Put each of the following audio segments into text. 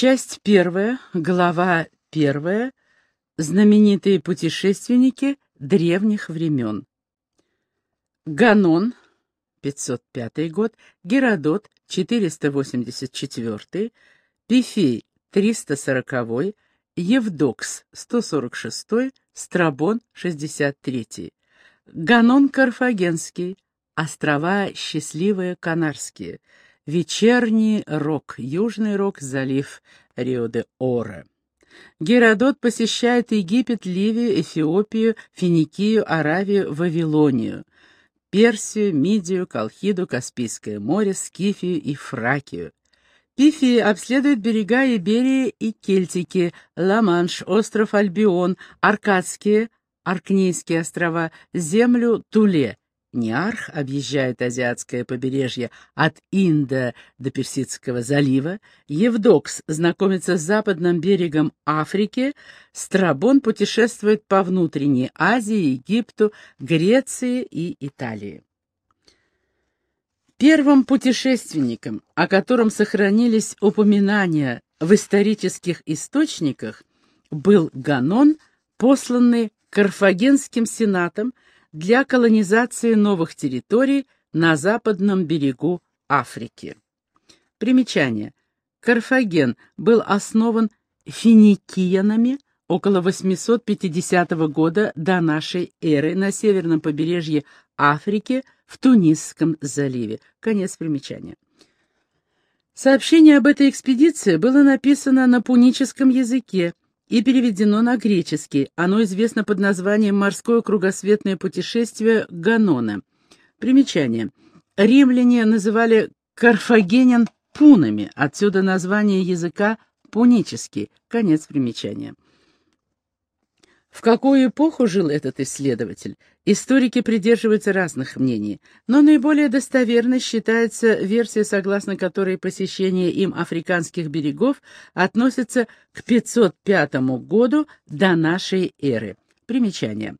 Часть первая, глава первая. Знаменитые путешественники древних времен. Ганон, 505 год, Геродот, 484, Пифей, 340, Евдокс, 146, Страбон, 63. Ганон Карфагенский, острова Счастливые Канарские, Вечерний Рок, Южный Рок, залив Рио-де-Оро. Геродот посещает Египет, Ливию, Эфиопию, Финикию, Аравию, Вавилонию, Персию, Мидию, Колхиду, Каспийское море, Скифию и Фракию. Пифи обследует берега Иберии и Кельтики, Ла-Манш, остров Альбион, Аркадские, Аркнейские острова, землю Туле, Ниарх объезжает азиатское побережье от Инда до Персидского залива, Евдокс знакомится с западным берегом Африки, Страбон путешествует по внутренней Азии, Египту, Греции и Италии. Первым путешественником, о котором сохранились упоминания в исторических источниках, был Ганон, посланный Карфагенским сенатом для колонизации новых территорий на западном берегу Африки. Примечание. Карфаген был основан финикиянами около 850 года до нашей эры на северном побережье Африки в Тунисском заливе. Конец примечания. Сообщение об этой экспедиции было написано на пуническом языке, и переведено на греческий. Оно известно под названием «Морское кругосветное путешествие Ганона». Примечание. Римляне называли карфагенян пунами, отсюда название языка пунический. Конец примечания. В какую эпоху жил этот исследователь? Историки придерживаются разных мнений, но наиболее достоверной считается версия, согласно которой посещение им африканских берегов относится к 505 году до нашей эры. Примечание.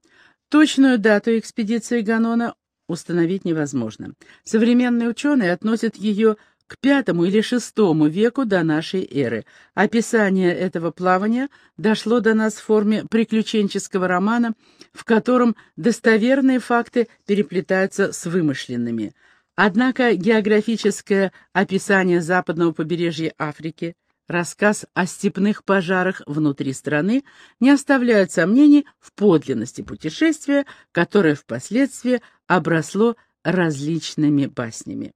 Точную дату экспедиции Ганона установить невозможно. Современные ученые относят ее к V или VI веку до нашей эры. Описание этого плавания дошло до нас в форме приключенческого романа, в котором достоверные факты переплетаются с вымышленными. Однако географическое описание западного побережья Африки, рассказ о степных пожарах внутри страны не оставляют сомнений в подлинности путешествия, которое впоследствии обросло различными баснями.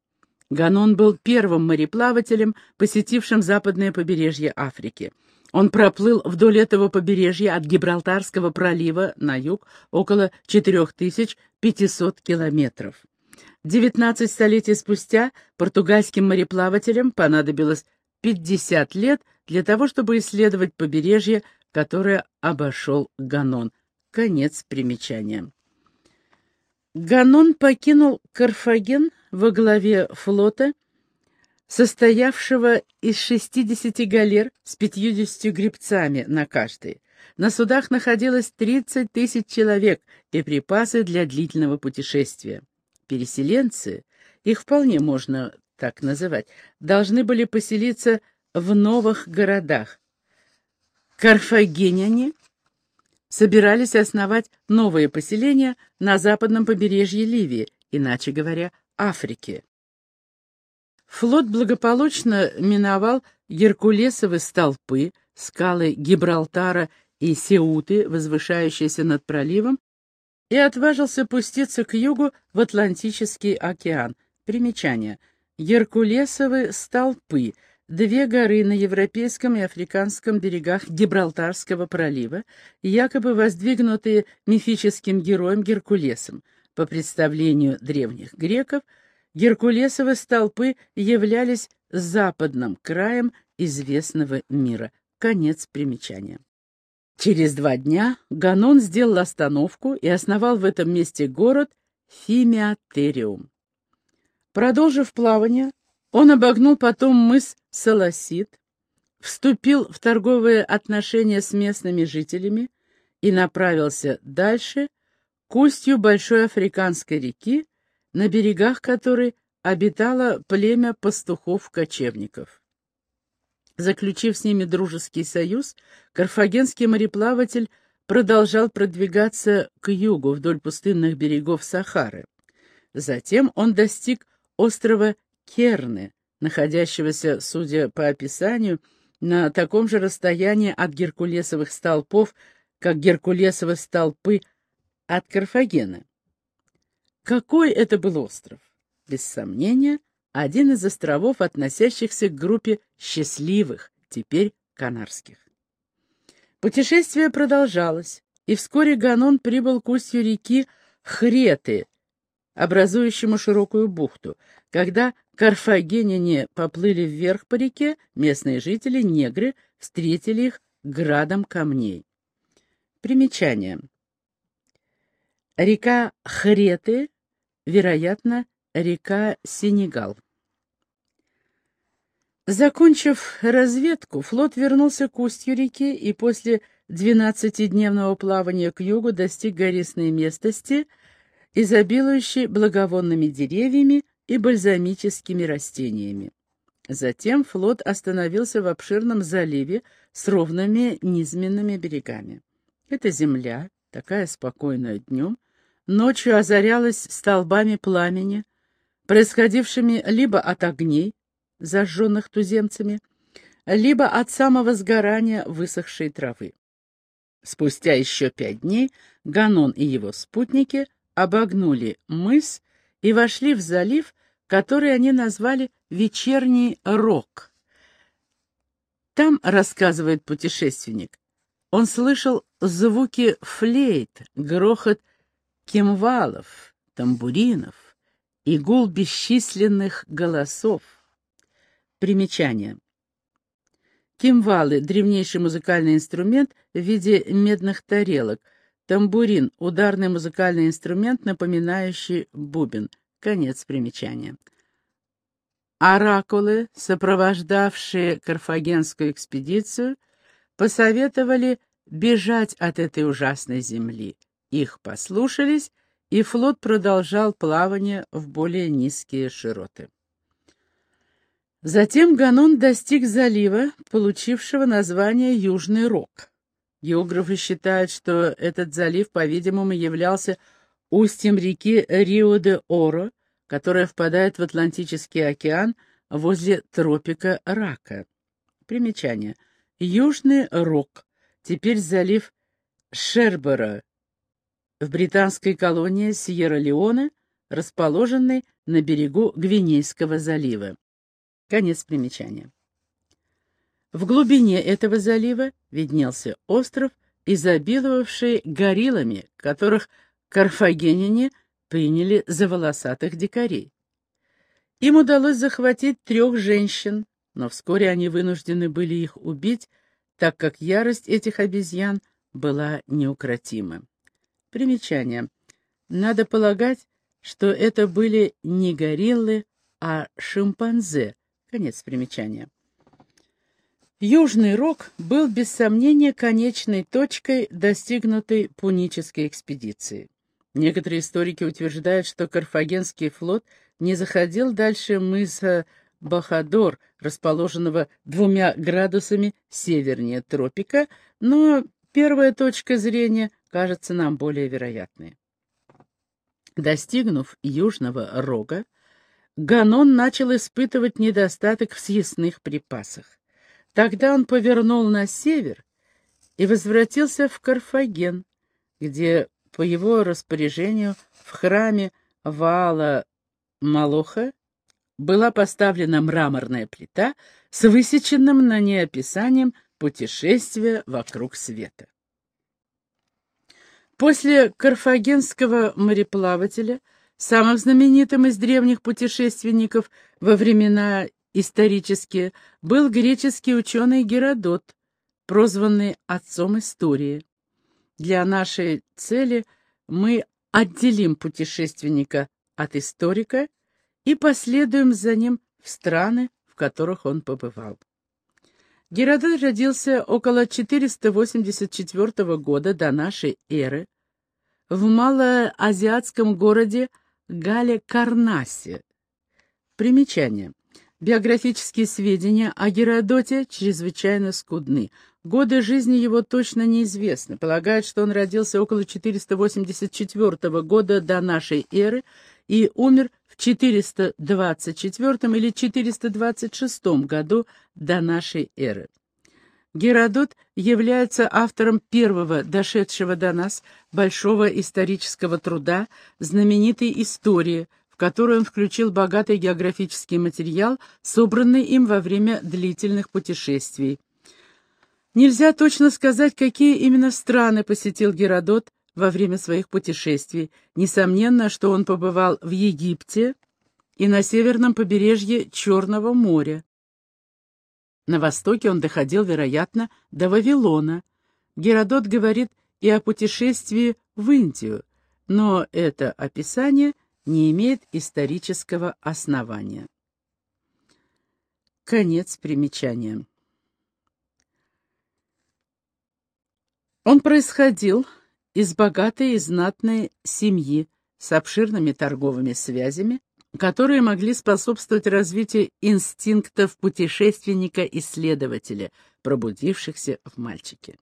Ганон был первым мореплавателем, посетившим западное побережье Африки. Он проплыл вдоль этого побережья от Гибралтарского пролива на юг около 4500 километров. 19 столетий спустя португальским мореплавателям понадобилось 50 лет для того, чтобы исследовать побережье, которое обошел Ганон. Конец примечания. Ганон покинул Карфаген во главе флота, состоявшего из 60 галер с 50 гребцами на каждой. На судах находилось 30 тысяч человек и припасы для длительного путешествия. Переселенцы, их вполне можно так называть, должны были поселиться в новых городах. Карфагеняне собирались основать новые поселения на западном побережье Ливии, иначе говоря, Африки. Флот благополучно миновал Геркулесовы столпы, скалы Гибралтара и Сеуты, возвышающиеся над проливом, и отважился пуститься к югу в Атлантический океан. Примечание. Геркулесовы столпы — две горы на европейском и африканском берегах Гибралтарского пролива, якобы воздвигнутые мифическим героем Геркулесом. По представлению древних греков, Геркулесовы столпы являлись западным краем известного мира. Конец примечания. Через два дня Ганон сделал остановку и основал в этом месте город Фимиатериум. Продолжив плавание, он обогнул потом мыс Саласит, вступил в торговые отношения с местными жителями и направился дальше к устью большой африканской реки, на берегах которой обитало племя пастухов-кочевников. Заключив с ними дружеский союз, карфагенский мореплаватель продолжал продвигаться к югу вдоль пустынных берегов Сахары. Затем он достиг острова Керны, находящегося, судя по описанию, на таком же расстоянии от Геркулесовых столпов, как Геркулесовы столпы от Карфагена. Какой это был остров? Без сомнения, один из островов, относящихся к группе счастливых, теперь канарских. Путешествие продолжалось, и вскоре Ганон прибыл к устью реки Хреты, образующему широкую бухту. Когда карфагеняне поплыли вверх по реке, местные жители, негры, встретили их градом камней. Примечание. Река Хреты, вероятно, река Сенегал. Закончив разведку, флот вернулся к устью реки и после двенадцатидневного плавания к югу достиг гористой местности, изобилующей благовонными деревьями и бальзамическими растениями. Затем флот остановился в обширном заливе с ровными низменными берегами. Эта земля, такая спокойная днем, ночью озарялась столбами пламени, происходившими либо от огней, зажженных туземцами, либо от самого сгорания высохшей травы. Спустя еще пять дней Ганон и его спутники обогнули мыс и вошли в залив, который они назвали «Вечерний рок». Там, рассказывает путешественник, он слышал звуки флейт, грохот кимвалов, тамбуринов и гул бесчисленных голосов. Примечание. Кимвалы — древнейший музыкальный инструмент в виде медных тарелок. Тамбурин — ударный музыкальный инструмент, напоминающий бубен. Конец примечания. Оракулы, сопровождавшие карфагенскую экспедицию, посоветовали бежать от этой ужасной земли. Их послушались, и флот продолжал плавание в более низкие широты. Затем Ганон достиг залива, получившего название Южный Рог. Географы считают, что этот залив, по-видимому, являлся устьем реки Рио-де-Оро, которая впадает в Атлантический океан возле тропика Рака. Примечание. Южный Рог, теперь залив Шербера, в британской колонии Сьерра-Леоне, расположенной на берегу Гвинейского залива. Конец примечания. В глубине этого залива виднелся остров, изобиловавший гориллами, которых карфагеняне приняли за волосатых дикарей. Им удалось захватить трех женщин, но вскоре они вынуждены были их убить, так как ярость этих обезьян была неукротима. Примечание. Надо полагать, что это были не гориллы, а шимпанзе, Конец примечания. Южный Рог был без сомнения конечной точкой достигнутой пунической экспедиции. Некоторые историки утверждают, что Карфагенский флот не заходил дальше мыса Бахадор, расположенного двумя градусами севернее тропика, но первая точка зрения кажется нам более вероятной. Достигнув Южного Рога, Ганон начал испытывать недостаток в съестных припасах. Тогда он повернул на север и возвратился в Карфаген, где по его распоряжению в храме Ваала Малоха была поставлена мраморная плита с высеченным на ней описанием путешествия вокруг света. После карфагенского мореплавателя Самым знаменитым из древних путешественников во времена исторические был греческий ученый Геродот, прозванный отцом истории. Для нашей цели мы отделим путешественника от историка и последуем за ним в страны, в которых он побывал. Геродот родился около 484 года до нашей эры в малоазиатском городе Гале Карнасе. Примечание. Биографические сведения о Геродоте чрезвычайно скудны. Годы жизни его точно неизвестны. Полагают, что он родился около 484 года до нашей эры и умер в 424 или 426 году до нашей эры. Геродот является автором первого, дошедшего до нас, большого исторического труда, знаменитой истории – которую он включил богатый географический материал, собранный им во время длительных путешествий. Нельзя точно сказать, какие именно страны посетил Геродот во время своих путешествий. Несомненно, что он побывал в Египте и на северном побережье Черного моря. На востоке он доходил, вероятно, до Вавилона. Геродот говорит и о путешествии в Индию, но это описание не имеет исторического основания. Конец примечания. Он происходил из богатой и знатной семьи с обширными торговыми связями, которые могли способствовать развитию инстинктов путешественника-исследователя, пробудившихся в мальчике.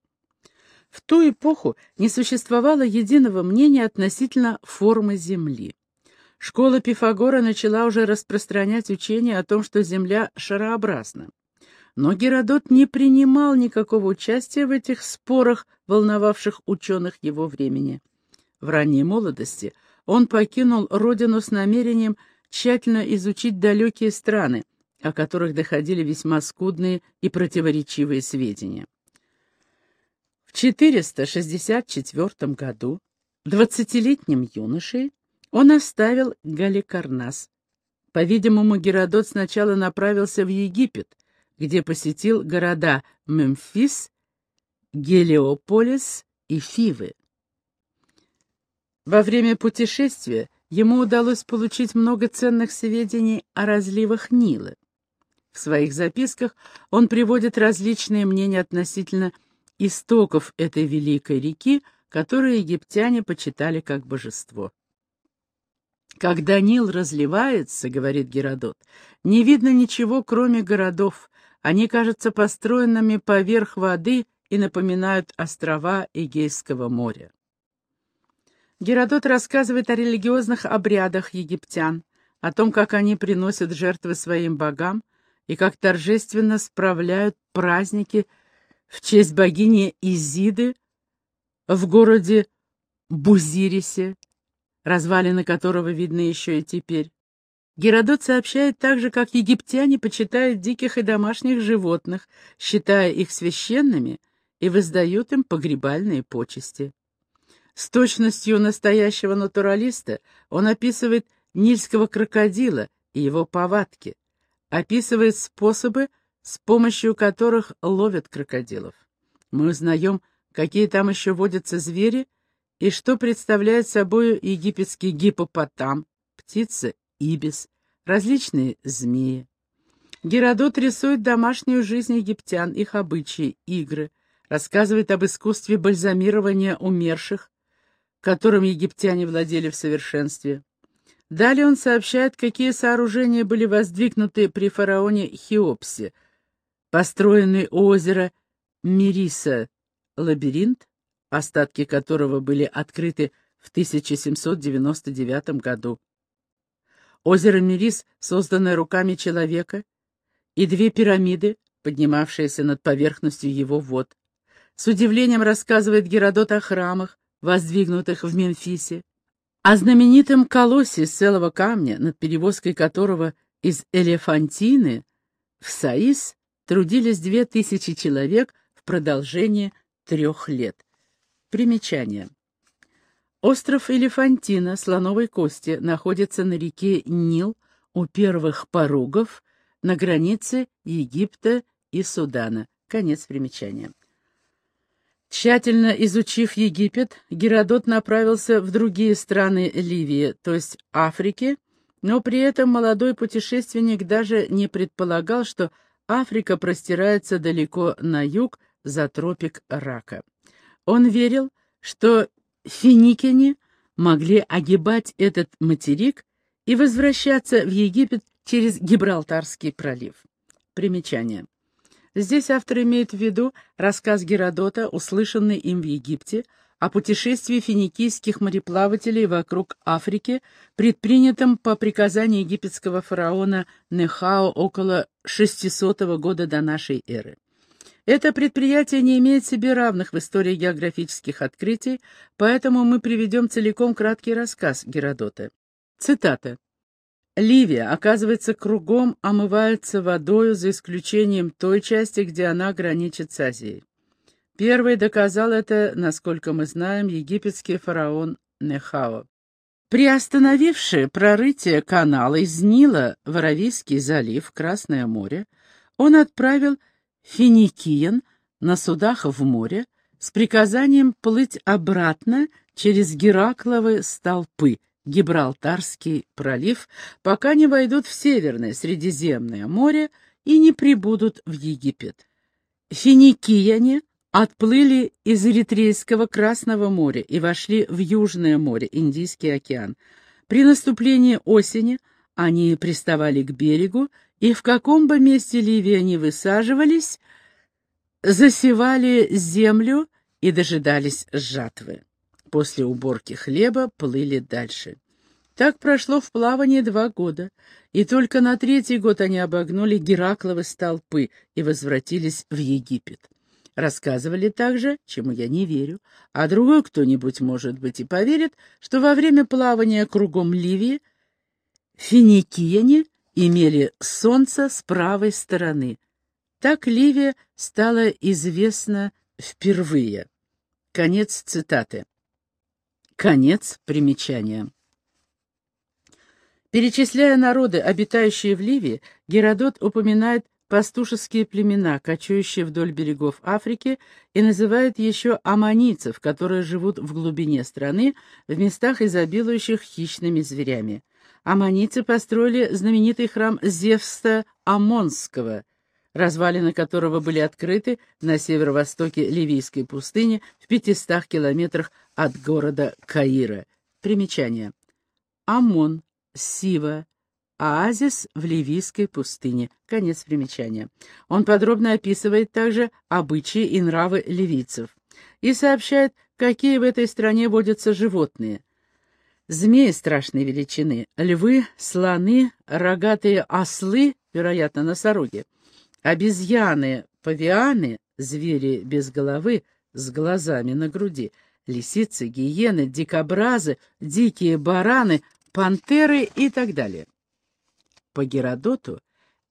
В ту эпоху не существовало единого мнения относительно формы Земли. Школа Пифагора начала уже распространять учение о том, что Земля шарообразна. Но Геродот не принимал никакого участия в этих спорах, волновавших ученых его времени. В ранней молодости он покинул родину с намерением тщательно изучить далекие страны, о которых доходили весьма скудные и противоречивые сведения. В 464 году двадцатилетним юношей он оставил Галикарнас. По-видимому, Геродот сначала направился в Египет, где посетил города Мемфис, Гелиополис и Фивы. Во время путешествия ему удалось получить много ценных сведений о разливах Нила. В своих записках он приводит различные мнения относительно истоков этой великой реки, которые египтяне почитали как божество. Когда Нил разливается, говорит Геродот, не видно ничего, кроме городов. Они кажутся построенными поверх воды и напоминают острова Эгейского моря. Геродот рассказывает о религиозных обрядах египтян, о том, как они приносят жертвы своим богам и как торжественно справляют праздники в честь богини Изиды в городе Бузирисе, развалины которого видны еще и теперь. Геродот сообщает также, как египтяне почитают диких и домашних животных, считая их священными, и воздают им погребальные почести. С точностью настоящего натуралиста он описывает нильского крокодила и его повадки, описывает способы, с помощью которых ловят крокодилов. Мы узнаем, какие там еще водятся звери, и что представляет собой египетский гипопотам, птица ибис, различные змеи. Геродот рисует домашнюю жизнь египтян, их обычаи, игры, рассказывает об искусстве бальзамирования умерших, которым египтяне владели в совершенстве. Далее он сообщает, какие сооружения были воздвигнуты при фараоне Хеопсе, построенный у озера Мириса лабиринт, остатки которого были открыты в 1799 году. Озеро Мирис, созданное руками человека, и две пирамиды, поднимавшиеся над поверхностью его вод. С удивлением рассказывает Геродот о храмах, воздвигнутых в Мемфисе, о знаменитом колоссе из целого камня, над перевозкой которого из Элефантины в Саис трудились две тысячи человек в продолжение трех лет. Примечание. Остров Элефантина, слоновой кости, находится на реке Нил у первых порогов на границе Египта и Судана. Конец примечания. Тщательно изучив Египет, Геродот направился в другие страны Ливии, то есть Африки, но при этом молодой путешественник даже не предполагал, что Африка простирается далеко на юг за тропик Рака. Он верил, что финикине могли огибать этот материк и возвращаться в Египет через Гибралтарский пролив. Примечание. Здесь автор имеет в виду рассказ Геродота, услышанный им в Египте, о путешествии финикийских мореплавателей вокруг Африки, предпринятом по приказанию египетского фараона Нехао около 600 года до нашей эры. Это предприятие не имеет себе равных в истории географических открытий, поэтому мы приведем целиком краткий рассказ Геродота. Цитата. Ливия, оказывается, кругом омывается водою, за исключением той части, где она граничит с Азией. Первый доказал это, насколько мы знаем, египетский фараон Нехао. Приостановивший прорытие канала из Нила в Аравийский залив, Красное море, он отправил финикиян на судах в море с приказанием плыть обратно через Геракловы столпы, Гибралтарский пролив, пока не войдут в Северное Средиземное море и не прибудут в Египет. Финикияне отплыли из Эритрейского Красного моря и вошли в Южное море, Индийский океан. При наступлении осени они приставали к берегу, и в каком бы месте Ливии они высаживались, засевали землю и дожидались жатвы. После уборки хлеба плыли дальше. Так прошло в плавании два года, и только на третий год они обогнули Геракловы столпы и возвратились в Египет. Рассказывали также, чему я не верю, а другой кто-нибудь, может быть, и поверит, что во время плавания кругом Ливии финикияне имели солнце с правой стороны. Так Ливия стала известна впервые. Конец цитаты. Конец примечания. Перечисляя народы, обитающие в Ливии, Геродот упоминает пастушеские племена, кочующие вдоль берегов Африки, и называют еще аммонийцев, которые живут в глубине страны, в местах, изобилующих хищными зверями. Аммонийцы построили знаменитый храм Зевса Амонского, развалины которого были открыты на северо-востоке Ливийской пустыни в 500 километрах от города Каира. Примечание. Амон, Сива, Оазис в Ливийской пустыне. Конец примечания. Он подробно описывает также обычаи и нравы ливийцев и сообщает, какие в этой стране водятся животные. Змеи страшной величины, львы, слоны, рогатые ослы, вероятно, носороги, обезьяны, павианы, звери без головы, с глазами на груди, лисицы, гиены, дикобразы, дикие бараны, пантеры и так далее. По Геродоту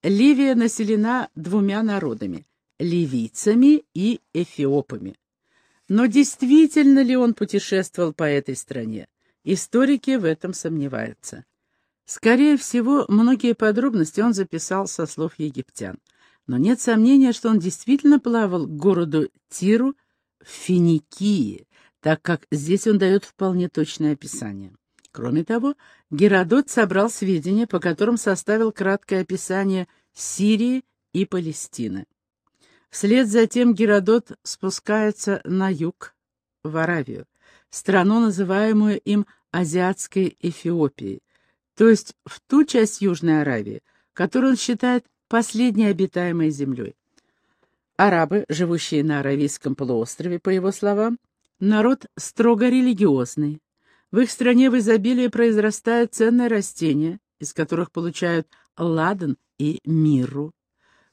Ливия населена двумя народами – ливийцами и эфиопами. Но действительно ли он путешествовал по этой стране? Историки в этом сомневаются. Скорее всего, многие подробности он записал со слов египтян. Но нет сомнения, что он действительно плавал к городу Тиру в Финикии, так как здесь он дает вполне точное описание. Кроме того, Геродот собрал сведения, по которым составил краткое описание Сирии и Палестины. Вслед за тем Геродот спускается на юг, в Аравию, страну, называемую им Азиатской Эфиопией, то есть в ту часть Южной Аравии, которую он считает последней обитаемой землей. Арабы, живущие на Аравийском полуострове, по его словам, народ строго религиозный, в их стране в изобилии произрастают ценные растения, из которых получают ладан и миру.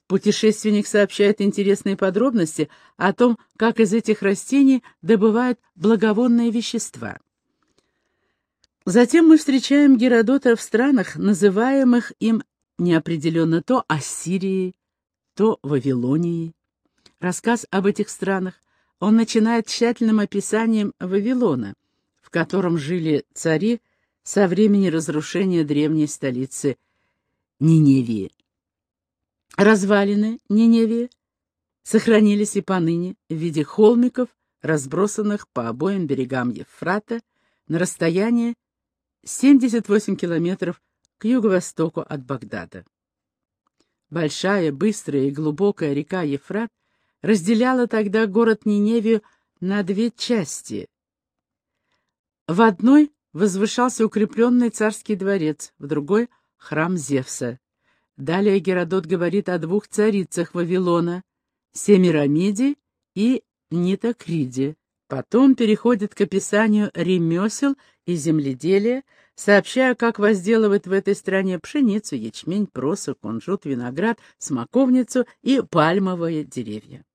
Путешественник сообщает интересные подробности о том, как из этих растений добывают благовонные вещества. Затем мы встречаем Геродота в странах, называемых им неопределенно то Ассирией, то Вавилонией. Рассказ об этих странах он начинает тщательным описанием Вавилона — в котором жили цари со времени разрушения древней столицы Ниневии. Развалины Ниневии сохранились и поныне в виде холмиков, разбросанных по обоим берегам Евфрата на расстоянии 78 километров к юго-востоку от Багдада. Большая, быстрая и глубокая река Ефрат разделяла тогда город Ниневию на две части в одной возвышался укрепленный царский дворец, в другой — храм Зевса. Далее Геродот говорит о двух царицах Вавилона — Семирамиде и Нитокриде. Потом переходит к описанию ремесел и земледелия, сообщая, как возделывают в этой стране пшеницу, ячмень, просо, кунжут, виноград, смоковницу и пальмовые деревья.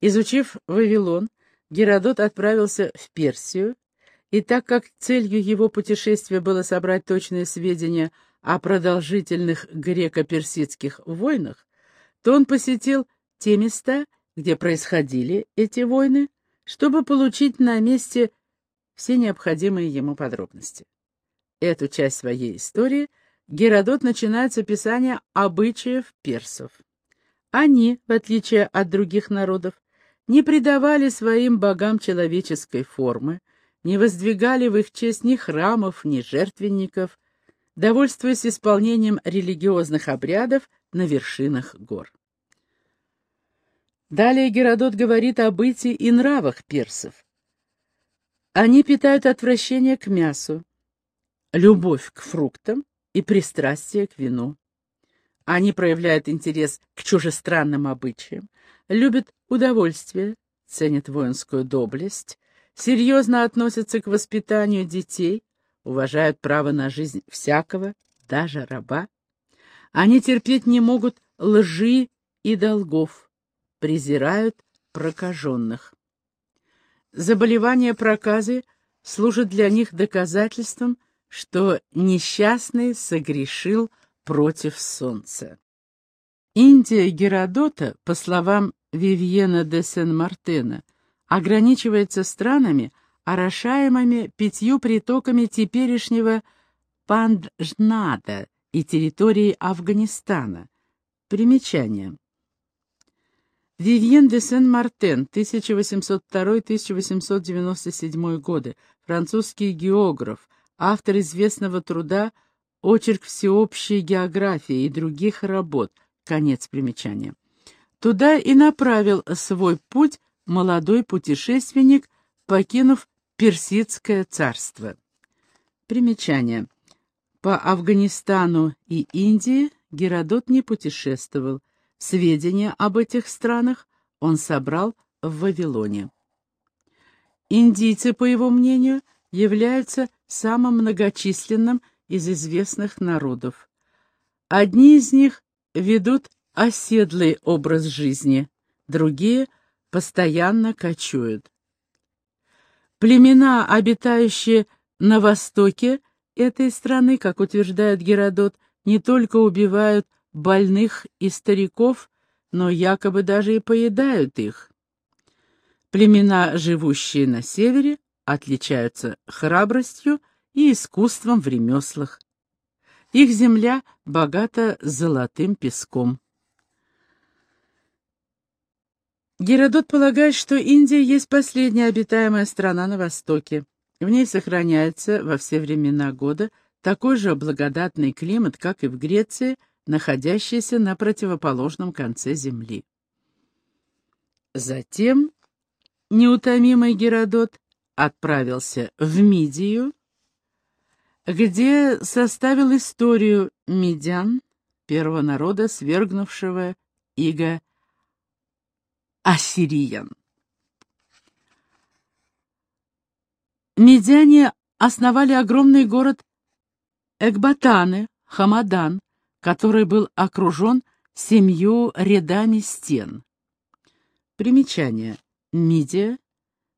Изучив Вавилон, Геродот отправился в Персию, и так как целью его путешествия было собрать точные сведения продолжительных греко-персидских войнах, то он посетил те места, где происходили эти войны, чтобы получить на месте все необходимые ему подробности. Эту часть своей истории Геродот начинает с описания обычаев персов. Они, в отличие от других народов, не придавали своим богам человеческой формы, не воздвигали в их честь ни храмов, ни жертвенников, довольствуясь исполнением религиозных обрядов на вершинах гор. Далее Геродот говорит о бытии и нравах персов. Они питают отвращение к мясу, любовь к фруктам и пристрастие к вину. Они проявляют интерес к чужестранным обычаям, любят удовольствие, ценят воинскую доблесть, серьезно относятся к воспитанию детей, уважают право на жизнь всякого, даже раба. Они терпеть не могут лжи и долгов презирают прокаженных. Заболевание проказы служит для них доказательством, что несчастный согрешил против солнца. Индия Геродота, по словам Вивьена де Сен-Мартена, ограничивается странами, орошаемыми пятью притоками теперешнего Панджнада и территории Афганистана. Примечание. Вивьен де Сен-Мартен, 1802-1897 годы, французский географ, автор известного труда «Очерк всеобщей географии» и других работ, конец примечания. Туда и направил свой путь молодой путешественник, покинув Персидское царство. Примечание. По Афганистану и Индии Геродот не путешествовал, Сведения об этих странах он собрал в Вавилоне. Индийцы, по его мнению, являются самым многочисленным из известных народов. Одни из них ведут оседлый образ жизни, другие постоянно кочуют. Племена, обитающие на востоке этой страны, как утверждает Геродот, не только убивают больных и стариков, но якобы даже и поедают их. Племена, живущие на севере, отличаются храбростью и искусством в ремеслах. Их земля богата золотым песком. Геродот полагает, что Индия есть последняя обитаемая страна на Востоке. В ней сохраняется во все времена года такой же благодатный климат, как и в Греции, находящийся на противоположном конце земли. Затем неутомимый Геродот отправился в Мидию, где составил историю медян, первого народа, свергнувшего иго ассириян. Медяне основали огромный город Экбатаны, Хамадан, который был окружен семью рядами стен. Примечание. Мидия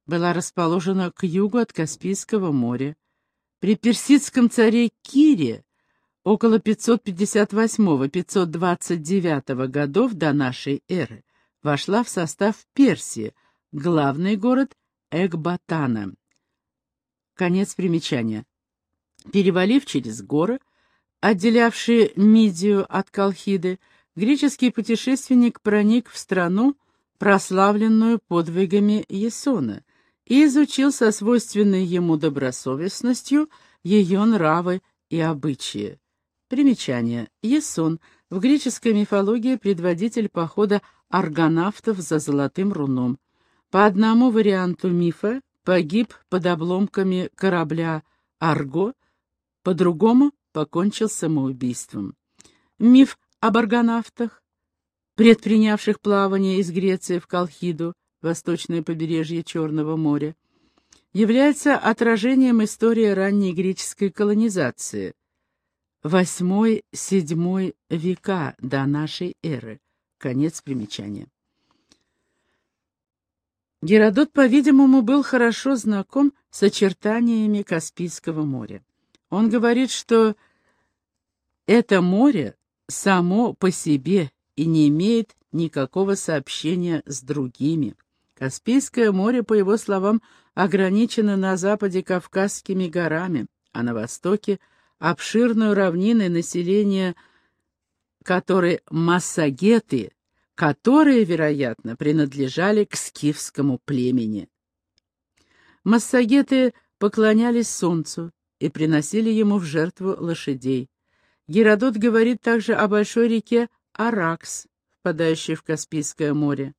была расположена к югу от Каспийского моря. При персидском царе Кире около 528-529 годов до нашей эры вошла в состав Персии, главный город Экбатана. Конец примечания. Перевалив через горы, отделявшие Мидию от Колхиды, греческий путешественник проник в страну, прославленную подвигами Есона, и изучил со свойственной ему добросовестностью ее нравы и обычаи. Примечание. Есон. В греческой мифологии предводитель похода аргонавтов за золотым руном. По одному варианту мифа погиб под обломками корабля Арго, по другому покончил самоубийством. миф об аргонавтах, предпринявших плавание из Греции в Колхиду, восточное побережье Черного моря, является отражением истории ранней греческой колонизации, восьмой-седьмой века до нашей эры. Конец примечания. Геродот, по-видимому, был хорошо знаком с очертаниями Каспийского моря. Он говорит, что это море само по себе и не имеет никакого сообщения с другими. Каспийское море, по его словам, ограничено на западе Кавказскими горами, а на востоке — обширную равниной населения, которой массагеты, которые, вероятно, принадлежали к скифскому племени. Массагеты поклонялись солнцу и приносили ему в жертву лошадей. Геродот говорит также о большой реке Аракс, впадающей в Каспийское море.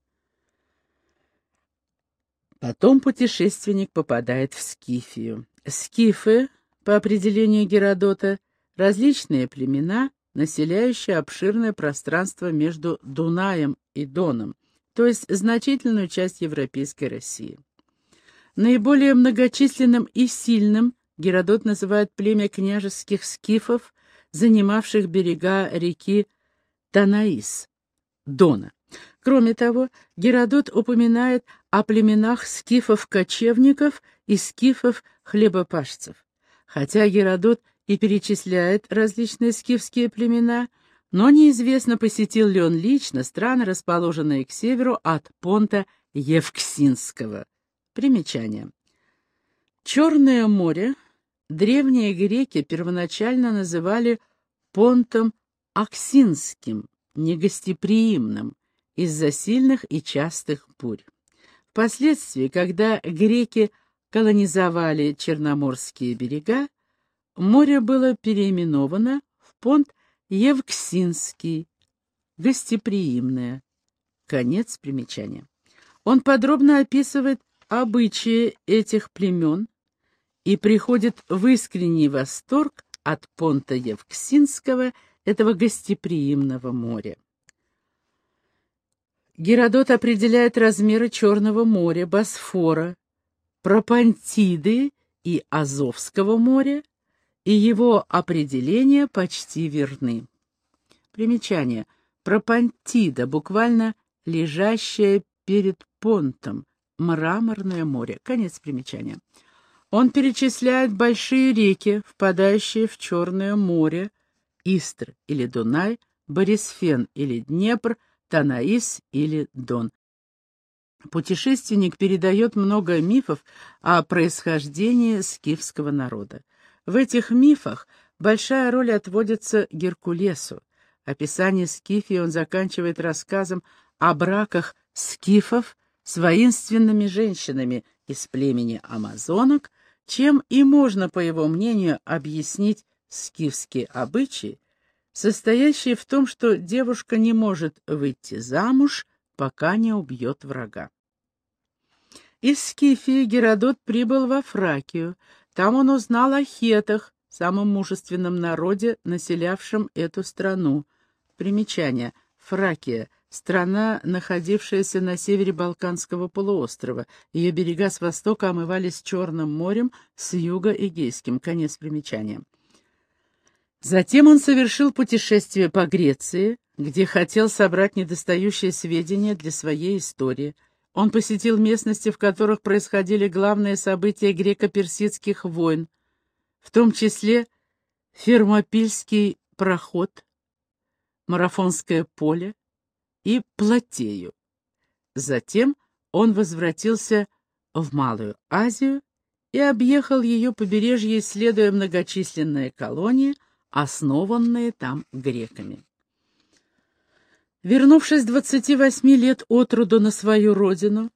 Потом путешественник попадает в Скифию. Скифы, по определению Геродота, различные племена, населяющие обширное пространство между Дунаем и Доном, то есть значительную часть Европейской России. Наиболее многочисленным и сильным Геродот называет племя княжеских скифов, занимавших берега реки Танаис, Дона. Кроме того, Геродот упоминает о племенах скифов-кочевников и скифов-хлебопашцев. Хотя Геродот и перечисляет различные скифские племена, но неизвестно, посетил ли он лично страны, расположенные к северу от понта Евксинского. Примечание. Черное море древние греки первоначально называли понтом Аксинским, негостеприимным, из-за сильных и частых бурь. Впоследствии, когда греки колонизовали Черноморские берега, море было переименовано в понт Евксинский, гостеприимное. Конец примечания. Он подробно описывает обычаи этих племен и приходит в искренний восторг от понта Евксинского, этого гостеприимного моря. Геродот определяет размеры Черного моря, Босфора, Пропантиды и Азовского моря, и его определения почти верны. Примечание. Пропантида, буквально лежащая перед понтом, мраморное море. Конец примечания. Он перечисляет большие реки, впадающие в Черное море, Истр или Дунай, Борисфен или Днепр – Танаис или Дон. Путешественник передает много мифов о происхождении скифского народа. В этих мифах большая роль отводится Геркулесу. Описание Скифии он заканчивает рассказом о браках скифов с воинственными женщинами из племени амазонок, чем и можно, по его мнению, объяснить скифские обычаи, состоящий в том, что девушка не может выйти замуж, пока не убьет врага. Из Скифии Геродот прибыл во Фракию. Там он узнал о хетах, самом мужественном народе, населявшем эту страну. Примечание. Фракия — страна, находившаяся на севере Балканского полуострова. Ее берега с востока омывались Черным морем, с юга — Эгейским. Конец примечания. Затем он совершил путешествие по Греции, где хотел собрать недостающие сведения для своей истории. Он посетил местности, в которых происходили главные события греко-персидских войн, в том числе Фермопильский проход, Марафонское поле и Платею. Затем он возвратился в Малую Азию и объехал ее побережье, исследуя многочисленные колонии – основанные там греками. Вернувшись 28 лет от роду на свою родину,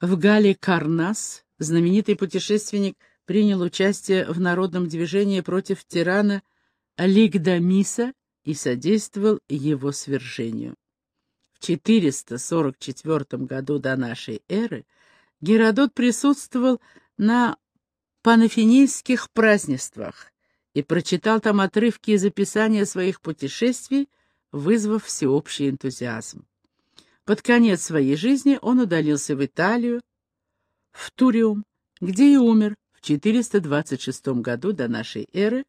в Гале Карнас знаменитый путешественник принял участие в народном движении против тирана Лигдамиса и содействовал его свержению. В 444 году до нашей эры Геродот присутствовал на панафинейских празднествах и прочитал там отрывки из описания своих путешествий, вызвав всеобщий энтузиазм. Под конец своей жизни он удалился в Италию, в Туриум, где и умер в 426 году до нашей эры,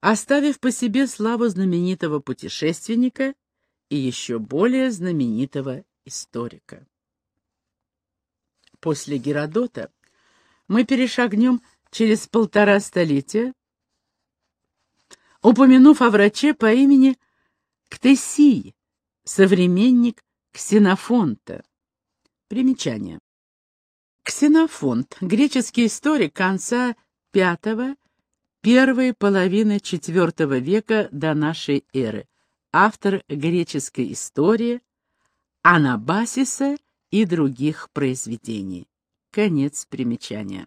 оставив по себе славу знаменитого путешественника и еще более знаменитого историка. После Геродота мы перешагнем через полтора столетия, упомянув о враче по имени Ктесий, современник Ксенофонта. Примечание. Ксенофонт, греческий историк конца V первой половины IV века до нашей эры, автор греческой истории, Анабасиса и других произведений. Конец примечания.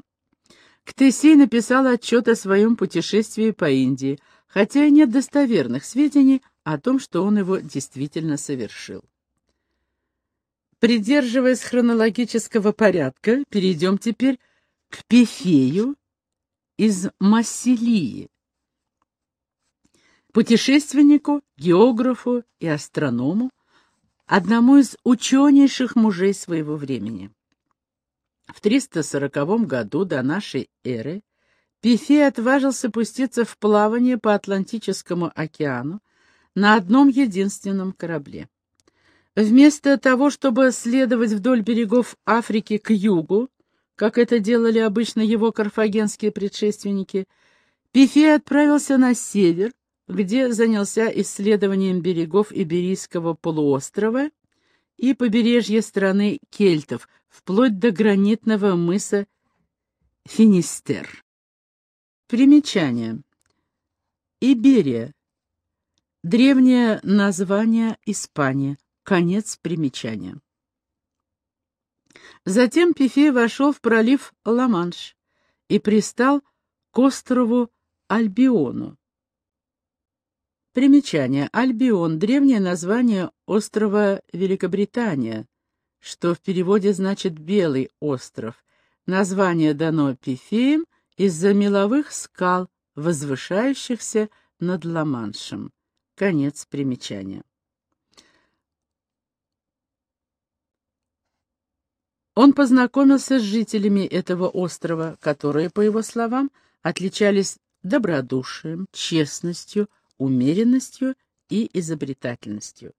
Ктесий написал отчет о своем путешествии по Индии, хотя и нет достоверных сведений о том, что он его действительно совершил. Придерживаясь хронологического порядка, перейдем теперь к Пефею из Масселии, путешественнику, географу и астроному, одному из ученейших мужей своего времени. В 340 году до нашей эры Пифей отважился пуститься в плавание по Атлантическому океану на одном единственном корабле. Вместо того, чтобы следовать вдоль берегов Африки к югу, как это делали обычно его карфагенские предшественники, Пифей отправился на север, где занялся исследованием берегов Иберийского полуострова и побережья страны кельтов, вплоть до гранитного мыса Финистер. Примечание. Иберия. Древнее название Испания. Конец примечания. Затем Пифей вошел в пролив Ла-Манш и пристал к острову Альбиону. Примечание. Альбион — древнее название острова Великобритания, что в переводе значит «белый остров». Название дано Пифеем из-за меловых скал, возвышающихся над Ла-Маншем. Конец примечания. Он познакомился с жителями этого острова, которые, по его словам, отличались добродушием, честностью, умеренностью и изобретательностью.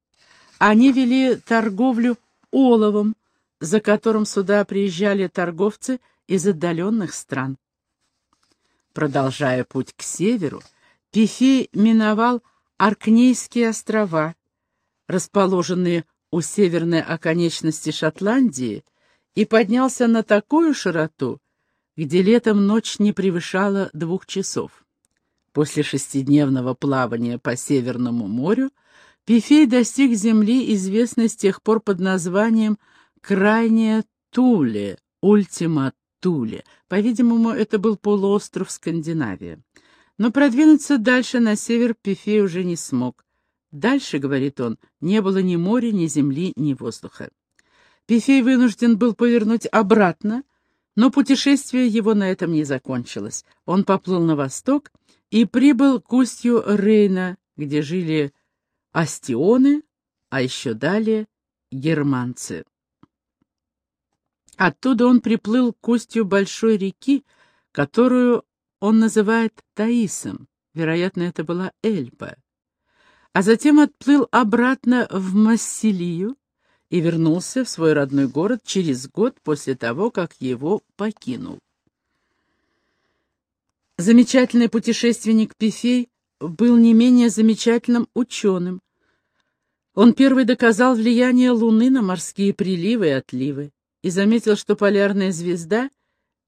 Они вели торговлю оловом, за которым сюда приезжали торговцы из отдаленных стран. Продолжая путь к северу, Пифей миновал Аркнейские острова, расположенные у северной оконечности Шотландии, и поднялся на такую широту, где летом ночь не превышала двух часов. После шестидневного плавания по Северному морю Пифей достиг земли, известной с тех пор под названием Крайняя Туле, Ультима Туле. По-видимому, это был полуостров Скандинавия. Но продвинуться дальше на север Пифей уже не смог. Дальше, говорит он, не было ни моря, ни земли, ни воздуха. Пифей вынужден был повернуть обратно, но путешествие его на этом не закончилось. Он поплыл на восток и прибыл к устью Рейна, где жили астионы, а еще далее германцы. Оттуда он приплыл к устью большой реки, которую он называет Таисом, вероятно, это была Эльпа, а затем отплыл обратно в Масселию, и вернулся в свой родной город через год после того, как его покинул. Замечательный путешественник Пифей был не менее замечательным ученым. Он первый доказал влияние Луны на морские приливы и отливы и заметил, что полярная звезда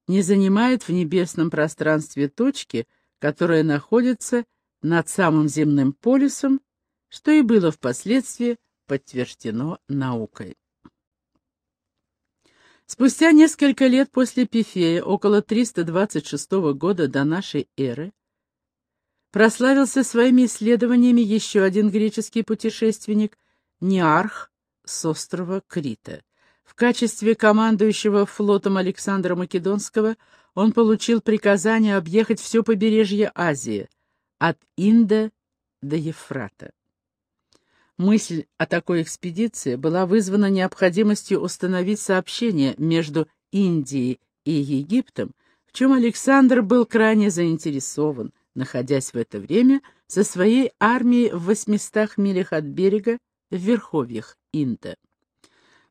не занимает в небесном пространстве точки, которая находится над самым земным полюсом, что и было впоследствии подтверждено наукой. Спустя несколько лет после Пифея, около 326 года до нашей эры, прославился своими исследованиями еще один греческий путешественник Неарх с острова Крита. В качестве командующего флотом Александра Македонского он получил приказание объехать все побережье Азии, от Инда до Ефрата. Мысль о такой экспедиции была вызвана необходимостью установить сообщение между Индией и Египтом, в чем Александр был крайне заинтересован, находясь в это время со своей армией в 800 милях от берега в верховьях Инда.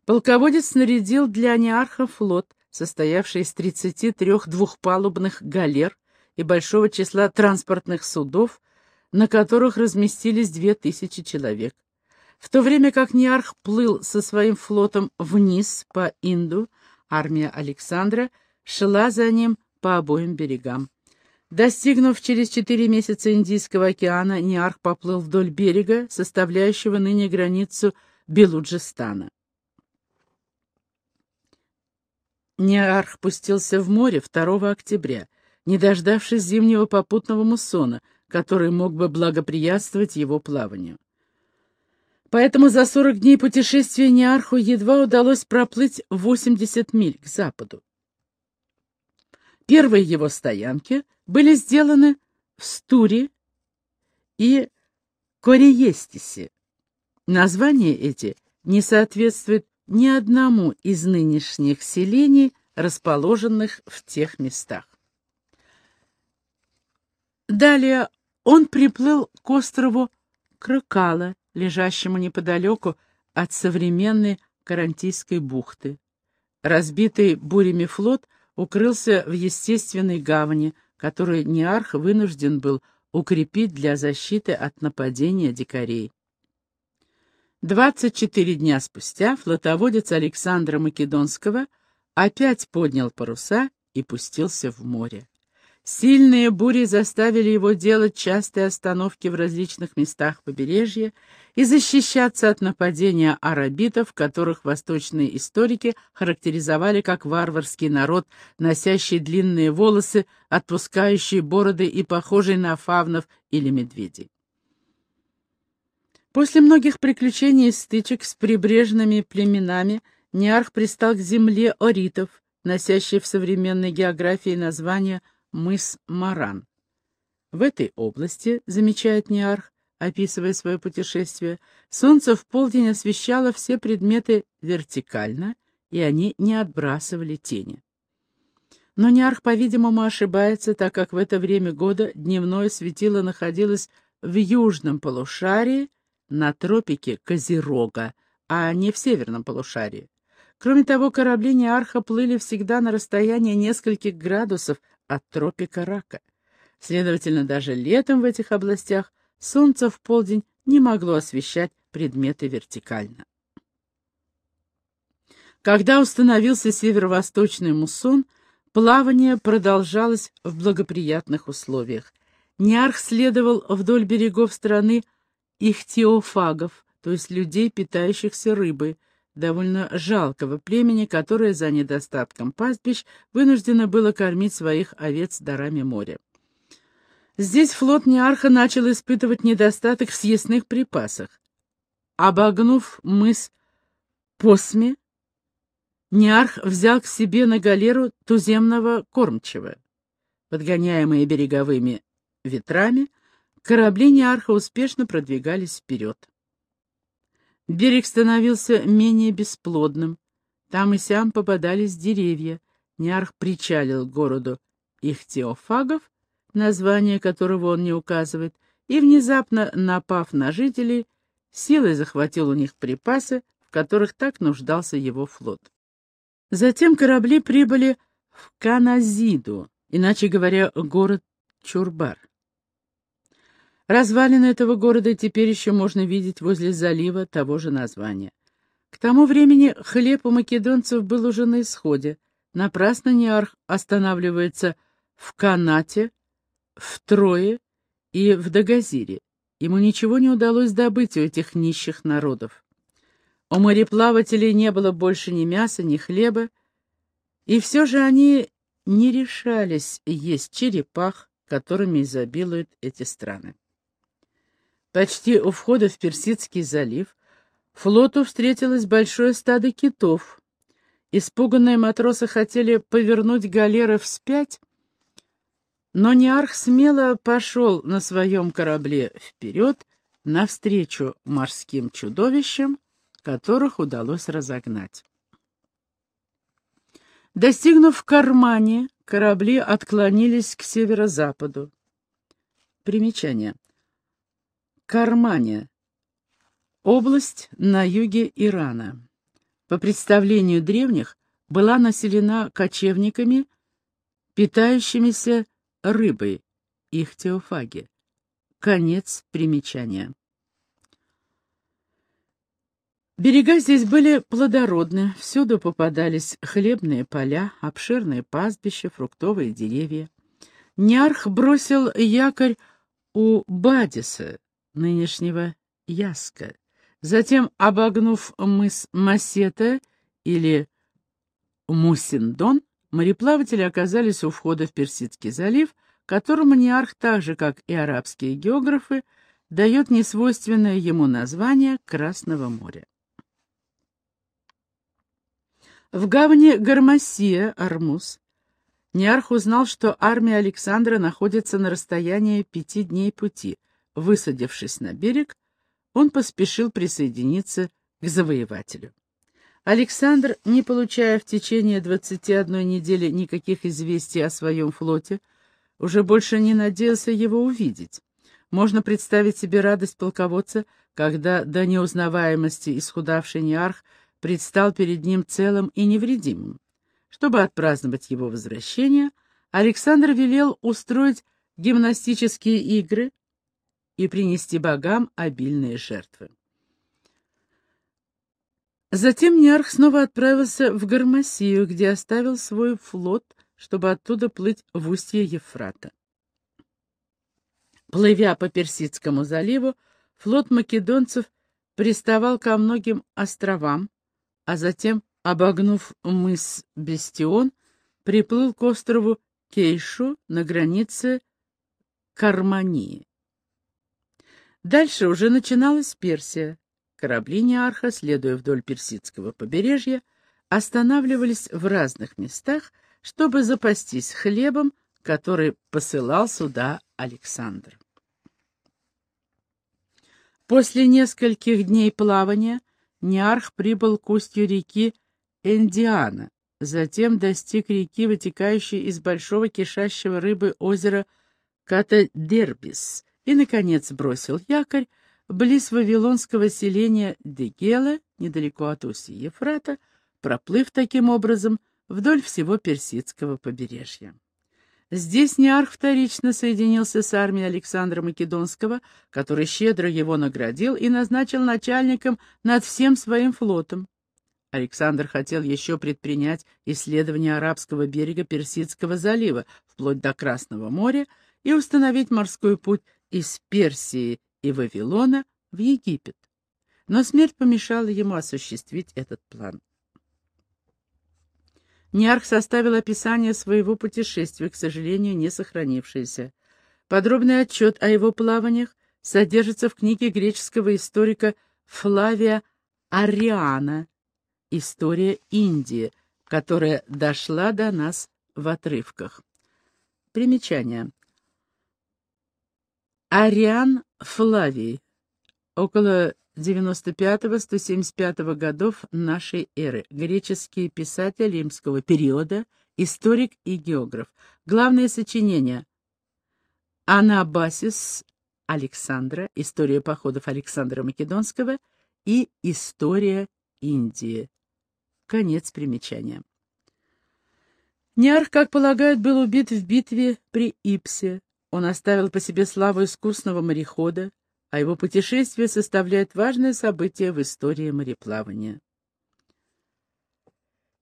Полководец снарядил для Неарха флот, состоявший из 33 двухпалубных галер и большого числа транспортных судов, на которых разместились 2000 человек. В то время как Неарх плыл со своим флотом вниз по Инду, армия Александра шла за ним по обоим берегам. Достигнув через четыре месяца Индийского океана, Ниарх поплыл вдоль берега, составляющего ныне границу Белуджистана. Ниарх пустился в море 2 октября, не дождавшись зимнего попутного муссона, который мог бы благоприятствовать его плаванию. Поэтому за 40 дней путешествия Ниарху едва удалось проплыть 80 миль к западу. Первые его стоянки были сделаны в Стуре и Кореестисе. Названия эти не соответствуют ни одному из нынешних селений, расположенных в тех местах. Далее он приплыл к острову Крыкала, лежащему неподалеку от современной Карантийской бухты. Разбитый бурями флот укрылся в естественной гавани, которую Неарх вынужден был укрепить для защиты от нападения дикарей. 24 дня спустя флотоводец Александра Македонского опять поднял паруса и пустился в море. Сильные бури заставили его делать частые остановки в различных местах побережья и защищаться от нападения арабитов, которых восточные историки характеризовали как варварский народ, носящий длинные волосы, отпускающий бороды и похожий на фавнов или медведей. После многих приключений и стычек с прибрежными племенами Ниарх пристал к земле оритов, носящей в современной географии название – мыс Маран. В этой области, замечает Неарх, описывая свое путешествие, солнце в полдень освещало все предметы вертикально, и они не отбрасывали тени. Но Неарх, по-видимому, ошибается, так как в это время года дневное светило находилось в южном полушарии на тропике Козерога, а не в северном полушарии. Кроме того, корабли Неарха плыли всегда на расстоянии нескольких градусов от тропика рака. Следовательно, даже летом в этих областях солнце в полдень не могло освещать предметы вертикально. Когда установился северо-восточный муссон, плавание продолжалось в благоприятных условиях. Ниарх следовал вдоль берегов страны ихтиофагов, то есть людей, питающихся рыбой, довольно жалкого племени, которое за недостатком пастбищ вынуждено было кормить своих овец дарами моря. Здесь флот Неарха начал испытывать недостаток в съестных припасах. Обогнув мыс Посме, Неарх взял к себе на галеру туземного кормчего. Подгоняемые береговыми ветрами, корабли Неарха успешно продвигались вперед. Берег становился менее бесплодным. Там и сям попадались деревья. Нярх причалил к городу Ихтиофагов, название которого он не указывает, и, внезапно напав на жителей, силой захватил у них припасы, в которых так нуждался его флот. Затем корабли прибыли в Каназиду, иначе говоря, город Чурбар. Развалины этого города теперь еще можно видеть возле залива того же названия. К тому времени хлеб у македонцев был уже на исходе. Напрасно Неарх останавливается в Канате, в Трое и в Дагазире. Ему ничего не удалось добыть у этих нищих народов. У мореплавателей не было больше ни мяса, ни хлеба, и все же они не решались есть черепах, которыми изобилуют эти страны. Почти у входа в Персидский залив флоту встретилось большое стадо китов. Испуганные матросы хотели повернуть галеры вспять, Но Неарх смело пошел на своем корабле вперед, навстречу морским чудовищам, которых удалось разогнать. Достигнув Кармани, корабли отклонились к северо-западу. Примечание. Кармания. Область на юге Ирана. По представлению древних, была населена кочевниками, питающимися рыбой, их теофаги. Конец примечания. Берега здесь были плодородны, всюду попадались хлебные поля, обширные пастбища, фруктовые деревья. Нярх бросил якорь у Бадиса, нынешнего Яска. Затем, обогнув мыс Масета или Мусиндон, мореплаватели оказались у входа в Персидский залив, которому Ниарх, так же как и арабские географы, дает несвойственное ему название Красного моря. В гавани Гармасия, Армуз, Ниарх узнал, что армия Александра находится на расстоянии пяти дней пути. Высадившись на берег, он поспешил присоединиться к завоевателю. Александр, не получая в течение 21 недели никаких известий о своем флоте, уже больше не надеялся его увидеть. Можно представить себе радость полководца, когда до неузнаваемости исхудавший Ниарх предстал перед ним целым и невредимым. Чтобы отпраздновать его возвращение, Александр велел устроить гимнастические игры и принести богам обильные жертвы. Затем Ниарх снова отправился в Гармасию, где оставил свой флот, чтобы оттуда плыть в устье Ефрата. Плывя по Персидскому заливу, флот македонцев приставал ко многим островам, а затем, обогнув мыс Бестион, приплыл к острову Кейшу на границе Кармании. Дальше уже начиналась Персия. Корабли Неарха, следуя вдоль персидского побережья, останавливались в разных местах, чтобы запастись хлебом, который посылал сюда Александр. После нескольких дней плавания Ниарх прибыл к устью реки Эндиана, затем достиг реки, вытекающей из большого кишащего рыбы озера Катадербис, и, наконец, бросил якорь близ вавилонского селения Дегела, недалеко от устья Ефрата, проплыв таким образом вдоль всего персидского побережья. Здесь Неарх вторично соединился с армией Александра Македонского, который щедро его наградил и назначил начальником над всем своим флотом. Александр хотел еще предпринять исследование арабского берега Персидского залива, вплоть до Красного моря, и установить морской путь из Персии и Вавилона в Египет. Но смерть помешала ему осуществить этот план. Ниарх составил описание своего путешествия, к сожалению, не сохранившееся. Подробный отчет о его плаваниях содержится в книге греческого историка Флавия Ариана «История Индии», которая дошла до нас в отрывках. Примечание. Ариан Флавий, около 95-175 годов нашей эры, греческий писатель римского периода, историк и географ. Главные сочинения Анабасис Александра, история походов Александра Македонского и история Индии. Конец примечания. Ниарх, как полагают, был убит в битве при Ипсе. Он оставил по себе славу искусного морехода, а его путешествие составляет важное событие в истории мореплавания.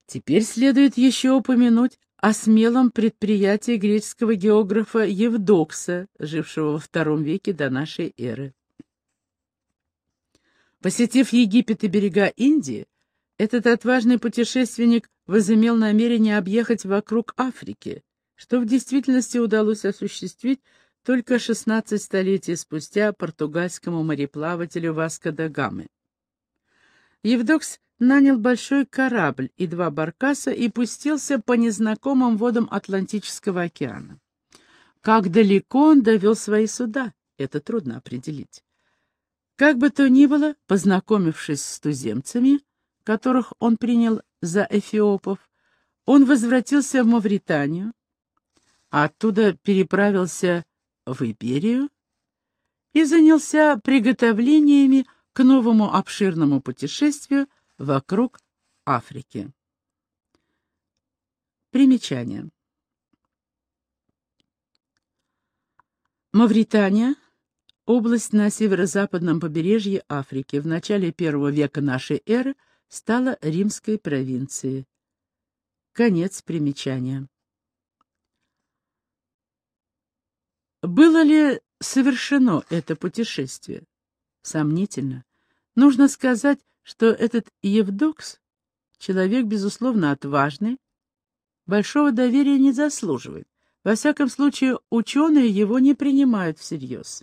Теперь следует еще упомянуть о смелом предприятии греческого географа Евдокса, жившего во втором веке до нашей эры. Посетив Египет и берега Индии, этот отважный путешественник возымел намерение объехать вокруг Африки, что в действительности удалось осуществить только 16 столетий спустя португальскому мореплавателю Васко да Гамы. Евдокс нанял большой корабль и два баркаса и пустился по незнакомым водам Атлантического океана. Как далеко он довел свои суда, это трудно определить. Как бы то ни было, познакомившись с туземцами, которых он принял за эфиопов, он возвратился в Мавританию, а оттуда переправился в Иберию и занялся приготовлениями к новому обширному путешествию вокруг Африки. Примечание. Мавритания – область на северо-западном побережье Африки. В начале первого века нашей эры стала римской провинцией. Конец примечания. Было ли совершено это путешествие? Сомнительно. Нужно сказать, что этот Евдокс — человек, безусловно, отважный, большого доверия не заслуживает. Во всяком случае, ученые его не принимают всерьез.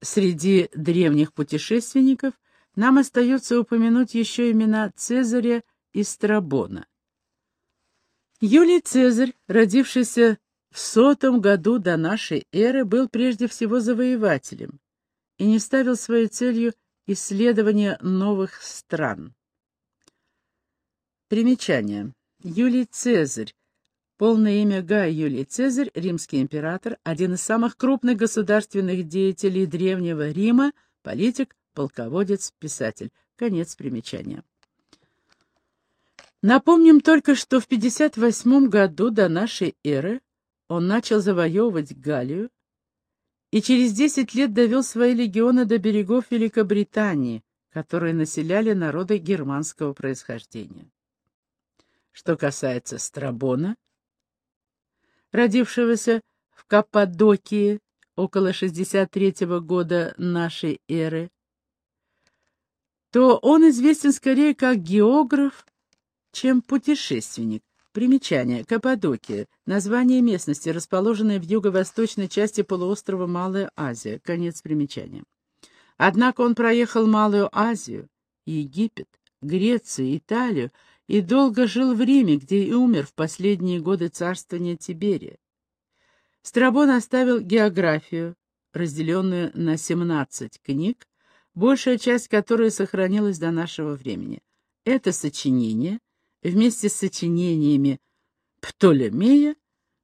Среди древних путешественников нам остается упомянуть еще имена Цезаря и Страбона. Юлий Цезарь, родившийся в сотом году до нашей эры, был прежде всего завоевателем и не ставил своей целью исследование новых стран. Примечание. Юлий Цезарь Полное имя Гай Юлий Цезарь, римский император, один из самых крупных государственных деятелей Древнего Рима, политик, полководец, писатель. Конец примечания. Напомним только, что в 58 году до нашей эры он начал завоевывать Галлию и через 10 лет довел свои легионы до берегов Великобритании, которые населяли народы германского происхождения. Что касается Страбона, родившегося в Каппадокии около 63 года нашей эры, то он известен скорее как географ, чем путешественник. Примечание. Каппадокия. Название местности, расположенной в юго-восточной части полуострова Малая Азия. Конец примечания. Однако он проехал Малую Азию, Египет, Грецию, Италию и долго жил в Риме, где и умер в последние годы царствования Тиберия. Страбон оставил географию, разделенную на 17 книг, большая часть которой сохранилась до нашего времени. Это сочинение, вместе с сочинениями Птолемея,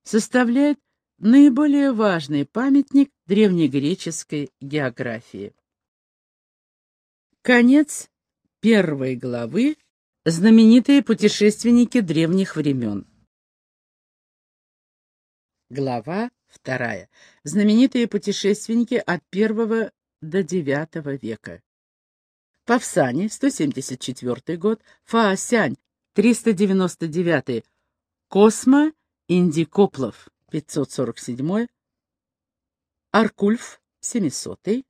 составляет наиболее важный памятник древнегреческой географии. Конец первой главы Знаменитые путешественники древних времен. Глава вторая. Знаменитые путешественники от первого до девятого века. Павсани, 174 год, Фаосянь, 399 Космо, Индикоплов, 547 Аркульф, 700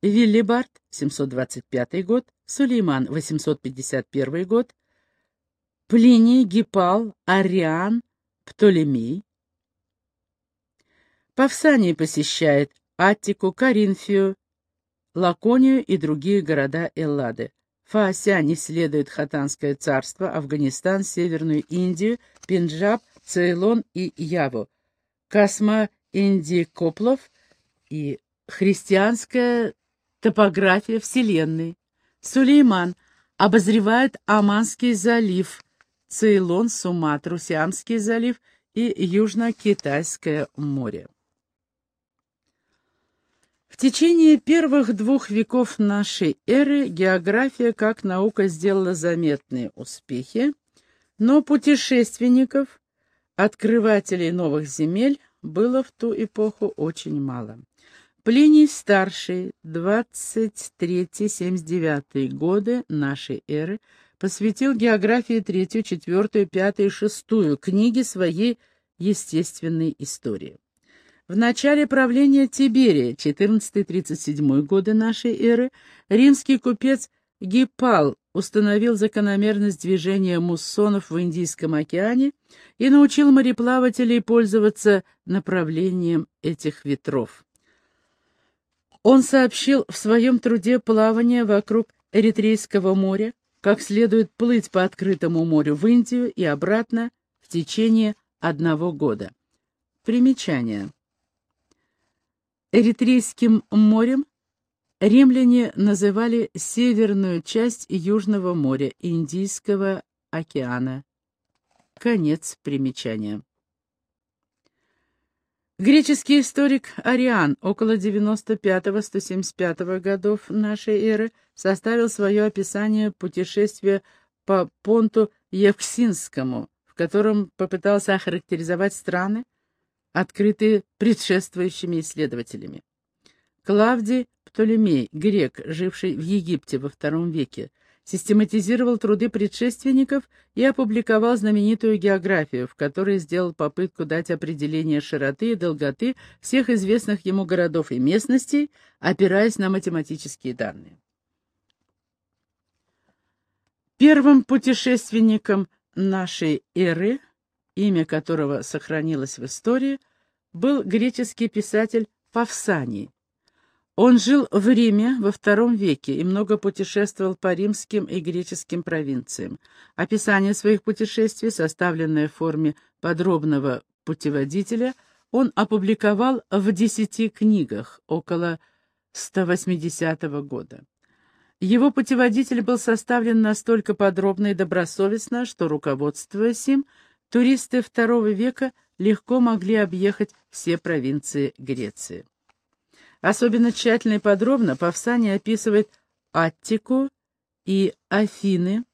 Виллибард, 725 год, Сулейман, 851 год, Плиний, Гипал, Ариан, Птолемей. Павсаний посещает Аттику, Каринфию, Лаконию и другие города Эллады. Фаосянь исследует Хатанское царство, Афганистан, Северную Индию, Пенджаб, Цейлон и Яву. Касма Инди Коплов и христианская топография Вселенной. Сулейман обозревает Аманский залив, Цейлон, Суматру, Сиамский залив и Южно-Китайское море. Течение первых двух веков нашей эры география как наука сделала заметные успехи, но путешественников, открывателей новых земель, было в ту эпоху очень мало. Плиний Старший, 23-79 годы нашей эры, посвятил географии третью, четвертую, пятую и шестую книги своей естественной истории. В начале правления Тиберия, 14-37 годы нашей эры, римский купец Гиппал установил закономерность движения муссонов в Индийском океане и научил мореплавателей пользоваться направлением этих ветров. Он сообщил в своем труде плавание вокруг Эритрейского моря, как следует плыть по открытому морю в Индию и обратно в течение одного года. Примечание. Эритрейским морем римляне называли северную часть Южного моря, Индийского океана. Конец примечания. Греческий историк Ариан около 95-175 годов нашей эры составил свое описание путешествия по понту Евксинскому, в котором попытался охарактеризовать страны, открытые предшествующими исследователями. Клавдий Птолемей, грек, живший в Египте во II веке, систематизировал труды предшественников и опубликовал знаменитую географию, в которой сделал попытку дать определение широты и долготы всех известных ему городов и местностей, опираясь на математические данные. Первым путешественником нашей эры, имя которого сохранилось в истории, был греческий писатель Павсаний, он жил в Риме во II веке и много путешествовал по римским и греческим провинциям. Описание своих путешествий, составленное в форме подробного путеводителя, он опубликовал в десяти книгах около 180 года. Его путеводитель был составлен настолько подробно и добросовестно, что, руководствуясь им, туристы II века легко могли объехать все провинции Греции. Особенно тщательно и подробно Павсаний описывает Аттику и Афины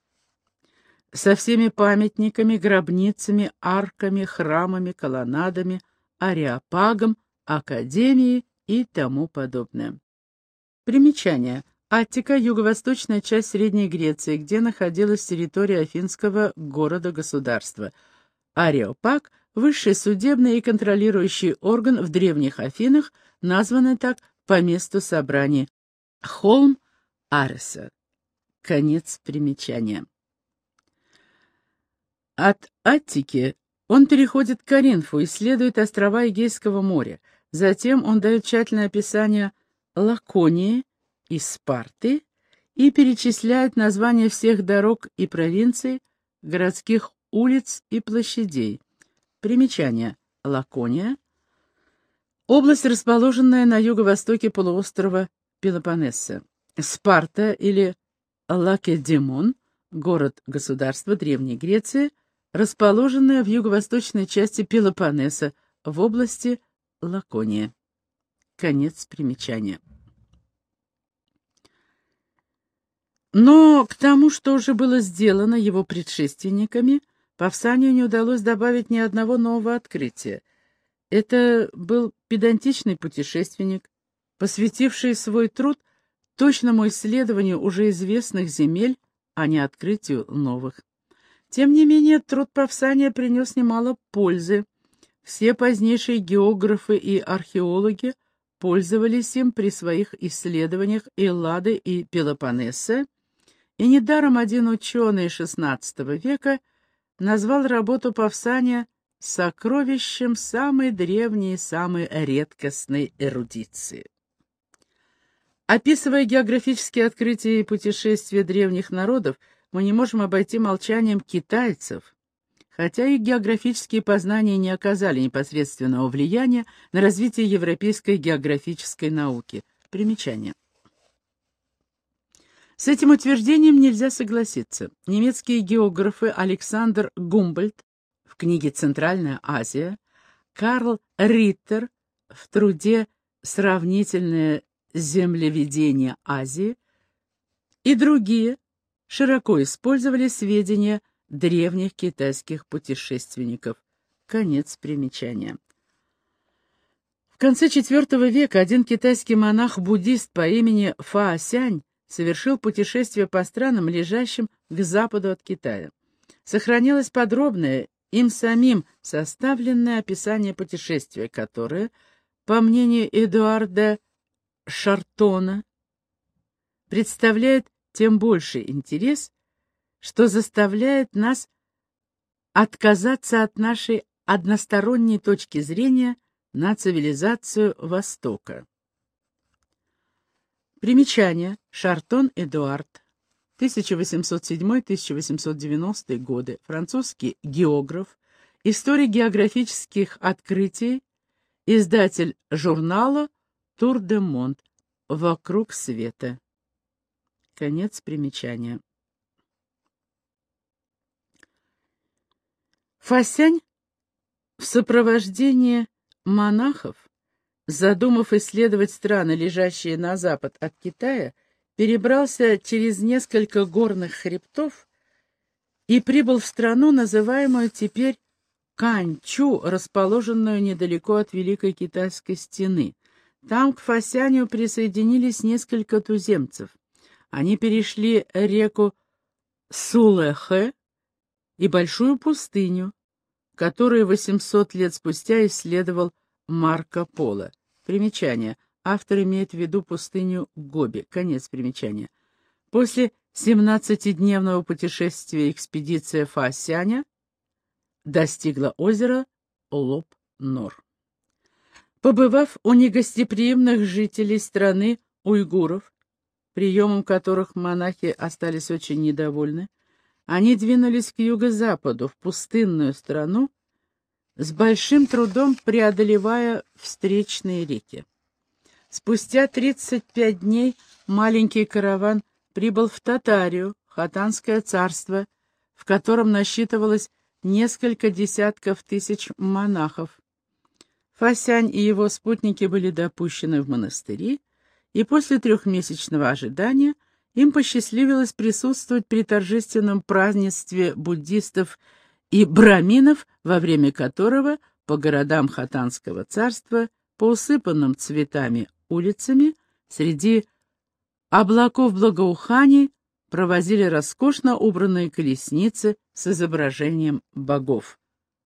со всеми памятниками, гробницами, арками, храмами, колоннадами, ареопагом, академией и тому подобное. Примечание. Аттика – юго-восточная часть Средней Греции, где находилась территория афинского города-государства. Ареопаг – высший судебный и контролирующий орган в древних Афинах – названы так по месту собрания. Холм Ареса. Конец примечания. От Аттики он переходит к Коринфу, исследует острова Эгейского моря. Затем он дает тщательное описание Лаконии и Спарты и перечисляет названия всех дорог и провинций, городских улиц и площадей. Примечание. Лакония Область, расположенная на юго-востоке полуострова Пелопоннеса. Спарта или Лакедемон, город-государство Древней Греции, расположенная в юго-восточной части Пелопоннеса в области Лакония. Конец примечания. Но к тому, что уже было сделано его предшественниками, Павсанию не удалось добавить ни одного нового открытия — это был педантичный путешественник, посвятивший свой труд точному исследованию уже известных земель, а не открытию новых. Тем не менее, труд Павсания принес немало пользы. Все позднейшие географы и археологи пользовались им при своих исследованиях Эллады и Пелопоннеса, и недаром один ученый XVI века назвал работу Павсания сокровищем самой древней и самой редкостной эрудиции. Описывая географические открытия и путешествия древних народов, мы не можем обойти молчанием китайцев, хотя их географические познания не оказали непосредственного влияния на развитие европейской географической науки. Примечание. С этим утверждением нельзя согласиться. Немецкие географы Александр Гумбольдт в книге «Центральная Азия», Карл Риттер в труде «Сравнительное землеведение Азии» и другие широко использовали сведения древних китайских путешественников. Конец примечания. В конце IV века один китайский монах-буддист по имени Фа Сянь совершил путешествие по странам, лежащим к западу от Китая. Сохранилось подробное им самим составленное описание путешествия, которое, по мнению Эдуарда Шартона, представляет тем больший интерес, что заставляет нас отказаться от нашей односторонней точки зрения на цивилизацию Востока. Примечание. Шартон Эдуард. 1807-1890 годы, французский географ, историк географических открытий, издатель журнала «Тур де Монт. Вокруг света». Конец примечания. Фасянь в сопровождении монахов, задумав исследовать страны, лежащие на запад от Китая, перебрался через несколько горных хребтов и прибыл в страну, называемую теперь Канчу, расположенную недалеко от Великой Китайской стены. Там к Фасяню присоединились несколько туземцев. Они перешли реку Сулэхэ и большую пустыню, которую 800 лет спустя исследовал Марко Поло. Примечание. Автор имеет в виду пустыню Гоби. Конец примечания. После 17-дневного путешествия экспедиция Фаосяня достигла озера Лоб-Нор. Побывав у негостеприимных жителей страны уйгуров, приемом которых монахи остались очень недовольны, они двинулись к юго-западу, в пустынную страну, с большим трудом преодолевая встречные реки. Спустя 35 дней маленький караван прибыл в Татарию, Хатанское царство, в котором насчитывалось несколько десятков тысяч монахов. Фасянь и его спутники были допущены в монастыри, и после трехмесячного ожидания им посчастливилось присутствовать при торжественном празднестве буддистов и браминов, во время которого по городам Хатанского царства, по усыпанным цветами улицами, среди облаков благоуханий провозили роскошно убранные колесницы с изображением богов.